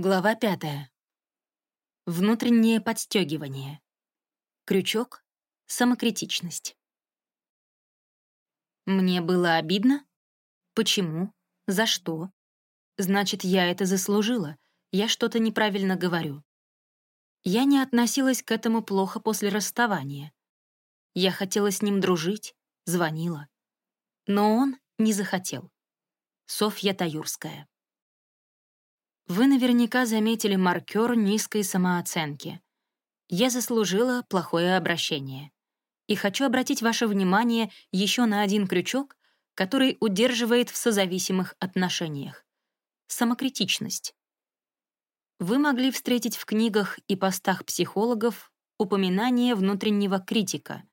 Глава пятая. Внутреннее подстегивание. Крючок — самокритичность. Мне было обидно? Почему? За что? Значит, я это заслужила. Я что-то неправильно говорю. Я не относилась к этому плохо после расставания. Я хотела с ним дружить, звонила. Но он не захотел. Софья Таюрская. Вы наверняка заметили маркер низкой самооценки. Я заслужила плохое обращение. И хочу обратить ваше внимание еще на один крючок, который удерживает в созависимых отношениях. Самокритичность. Вы могли встретить в книгах и постах психологов упоминание внутреннего критика.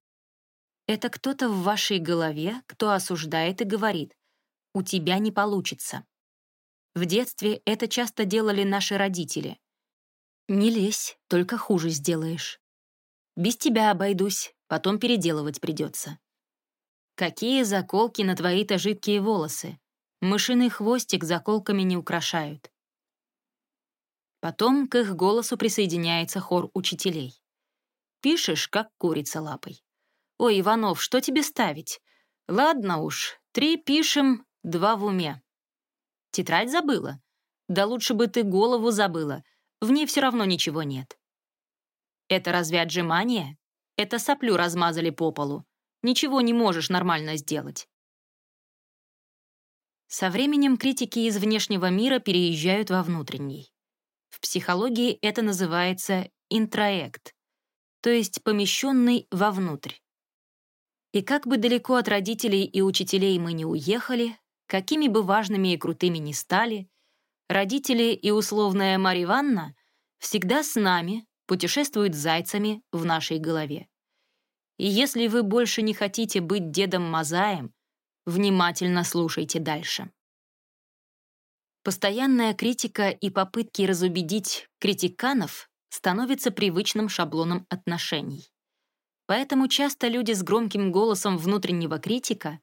Это кто-то в вашей голове, кто осуждает и говорит «у тебя не получится». В детстве это часто делали наши родители. «Не лезь, только хуже сделаешь». «Без тебя обойдусь, потом переделывать придется». «Какие заколки на твои-то жидкие волосы? Мышиный хвостик заколками не украшают». Потом к их голосу присоединяется хор учителей. «Пишешь, как курица лапой». «Ой, Иванов, что тебе ставить?» «Ладно уж, три пишем, два в уме». Тетрадь забыла? Да лучше бы ты голову забыла. В ней все равно ничего нет. Это разве отжимание? Это соплю размазали по полу. Ничего не можешь нормально сделать. Со временем критики из внешнего мира переезжают во внутренний. В психологии это называется интроект, то есть помещенный вовнутрь. И как бы далеко от родителей и учителей мы не уехали, Какими бы важными и крутыми ни стали, родители и условная Марья Ивановна всегда с нами, путешествуют зайцами в нашей голове. И если вы больше не хотите быть дедом Мазаем, внимательно слушайте дальше. Постоянная критика и попытки разубедить критиканов становятся привычным шаблоном отношений. Поэтому часто люди с громким голосом внутреннего критика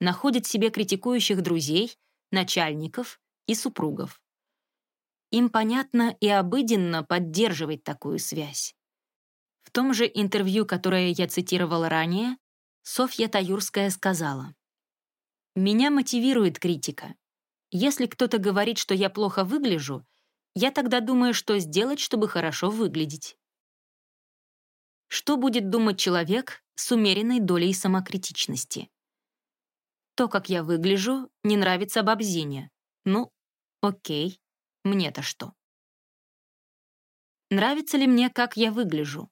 находят себе критикующих друзей, начальников и супругов. Им понятно и обыденно поддерживать такую связь. В том же интервью, которое я цитировала ранее, Софья Таюрская сказала, «Меня мотивирует критика. Если кто-то говорит, что я плохо выгляжу, я тогда думаю, что сделать, чтобы хорошо выглядеть». Что будет думать человек с умеренной долей самокритичности? То, как я выгляжу, не нравится бабзине. Ну, окей, мне-то что? Нравится ли мне, как я выгляжу?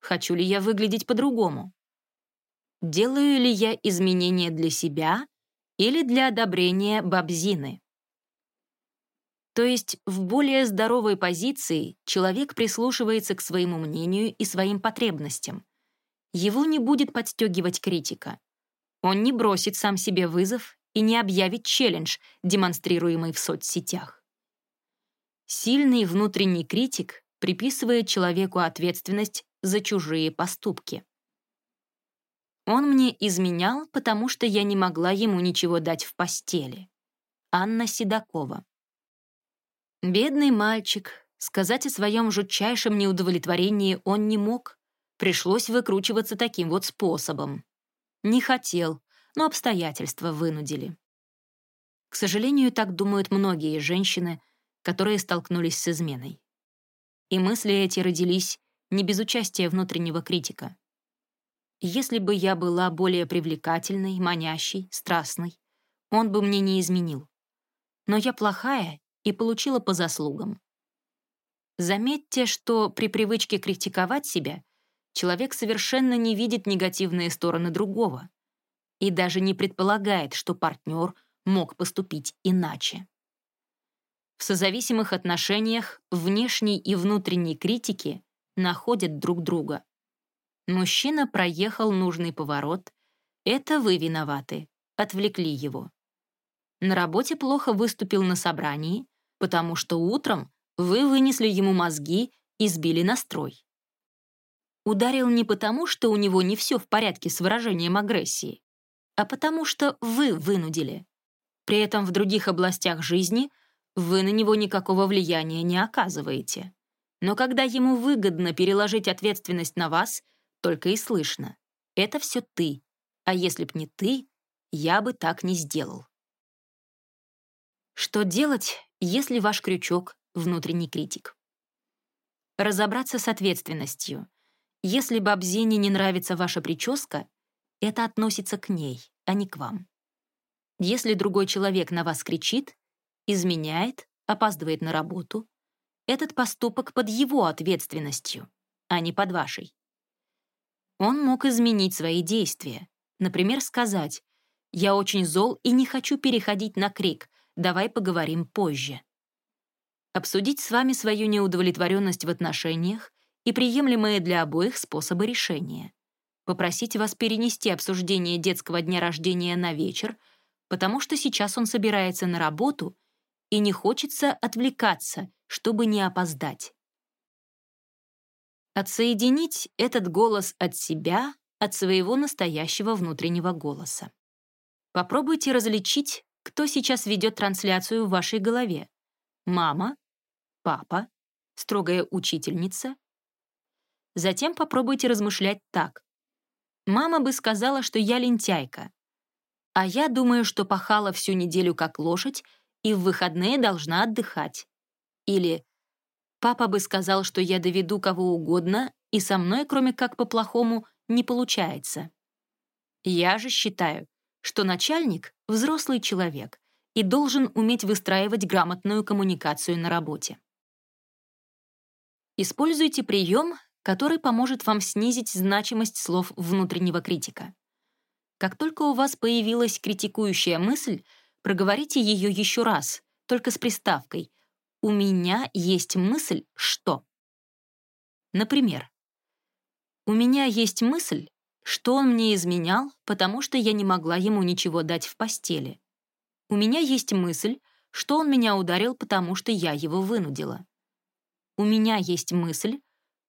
Хочу ли я выглядеть по-другому? Делаю ли я изменения для себя или для одобрения бабзины? То есть в более здоровой позиции человек прислушивается к своему мнению и своим потребностям. Его не будет подстегивать критика. Он не бросит сам себе вызов и не объявит челлендж, демонстрируемый в соцсетях. Сильный внутренний критик приписывает человеку ответственность за чужие поступки. Он мне изменял, потому что я не могла ему ничего дать в постели. Анна Седокова. Бедный мальчик, сказать о своем жутчайшем неудовлетворении он не мог. Пришлось выкручиваться таким вот способом. Не хотел, но обстоятельства вынудили. К сожалению, так думают многие женщины, которые столкнулись с изменой. И мысли эти родились не без участия внутреннего критика. Если бы я была более привлекательной, манящей, страстной, он бы мне не изменил. Но я плохая и получила по заслугам. Заметьте, что при привычке критиковать себя человек совершенно не видит негативные стороны другого и даже не предполагает, что партнер мог поступить иначе. В созависимых отношениях внешней и внутренней критики находят друг друга. Мужчина проехал нужный поворот. Это вы виноваты. Отвлекли его. На работе плохо выступил на собрании, потому что утром вы вынесли ему мозги и сбили настрой. Ударил не потому, что у него не все в порядке с выражением агрессии, а потому что вы вынудили. При этом в других областях жизни вы на него никакого влияния не оказываете. Но когда ему выгодно переложить ответственность на вас, только и слышно. Это все ты. А если б не ты, я бы так не сделал. Что делать, если ваш крючок — внутренний критик? Разобраться с ответственностью. Если бабзине не нравится ваша прическа, это относится к ней, а не к вам. Если другой человек на вас кричит, изменяет, опаздывает на работу, этот поступок под его ответственностью, а не под вашей. Он мог изменить свои действия, например, сказать «Я очень зол и не хочу переходить на крик, давай поговорим позже». Обсудить с вами свою неудовлетворенность в отношениях и приемлемые для обоих способы решения. Попросить вас перенести обсуждение детского дня рождения на вечер, потому что сейчас он собирается на работу и не хочется отвлекаться, чтобы не опоздать. Отсоединить этот голос от себя, от своего настоящего внутреннего голоса. Попробуйте различить, кто сейчас ведет трансляцию в вашей голове. Мама, папа, строгая учительница. Затем попробуйте размышлять так. Мама бы сказала, что я лентяйка. А я думаю, что пахала всю неделю как лошадь и в выходные должна отдыхать. Или папа бы сказал, что я доведу кого угодно, и со мной, кроме как по-плохому, не получается. Я же считаю, что начальник — взрослый человек и должен уметь выстраивать грамотную коммуникацию на работе. Используйте прием, который поможет вам снизить значимость слов внутреннего критика. Как только у вас появилась критикующая мысль, проговорите ее еще раз, только с приставкой «У меня есть мысль, что…» Например, «У меня есть мысль, что он мне изменял, потому что я не могла ему ничего дать в постели. У меня есть мысль, что он меня ударил, потому что я его вынудила. У меня есть мысль,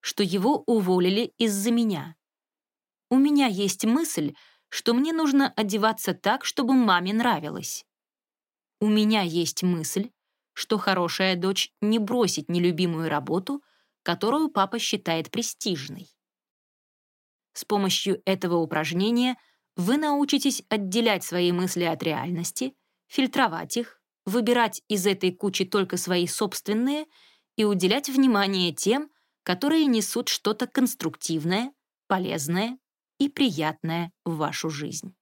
что его уволили из-за меня. У меня есть мысль, что мне нужно одеваться так, чтобы маме нравилось. У меня есть мысль, что хорошая дочь не бросит нелюбимую работу, которую папа считает престижной. С помощью этого упражнения вы научитесь отделять свои мысли от реальности, фильтровать их, выбирать из этой кучи только свои собственные и уделять внимание тем, которые несут что-то конструктивное, полезное и приятное в вашу жизнь.